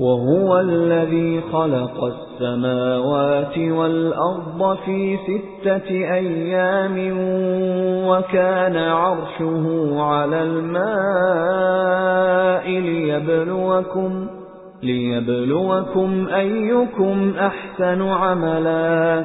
وَهُوَ الَّذِي خَلَقَ السَّمَاوَاتِ وَالْأَرْضَ فِي سِتَّةِ أَيَّامٍ وَكَانَ عَرْشُهُ عَلَى الْمَاءِ لِيَبْلُوَكُمْ لِيَبْلُوَكُمْ أَيُّكُمْ أَحْسَنُ عَمَلًا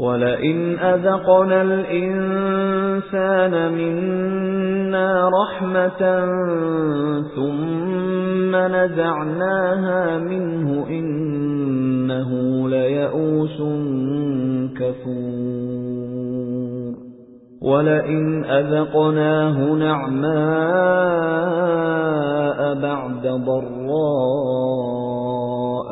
وَلَئِنْ أَذَقْنَا الْإِنسَانَ مِنَّا رَحْمَةً ثُمَّ نَزَعْنَاهَا مِنْهُ إِنَّهُ لَيَئُوسٌ كَفُورٌ وَلَئِنْ أَذَقْنَاهُ نَعْمَاءَ بَعْدَ ضَرَّاءَ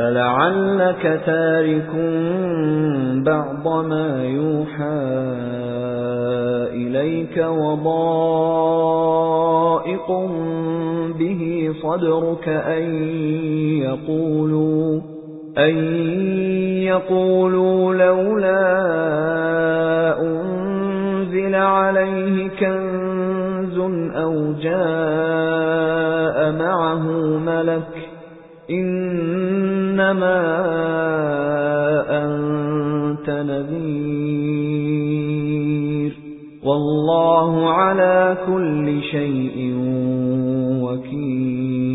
فَلَعَلَّكَ تَارِكٌ بَعْضَ مَا يُوحَى إِلَيْكَ وَضَائِقٌ بِهِ صَدْرُكَ أَن يَقُولُوا أَن يَقُولُوا لَوْلَا أُنزِلَ عَلَيْهِ كَنزٌ أَوْ جَاءَ مَعَهُ مَلَكٌ إِنَّمَا أَنتَ نَذِيرٌ. وَاللَّهُ عَلَى كُلِّ شَيْءٍ وَكِيلٌ.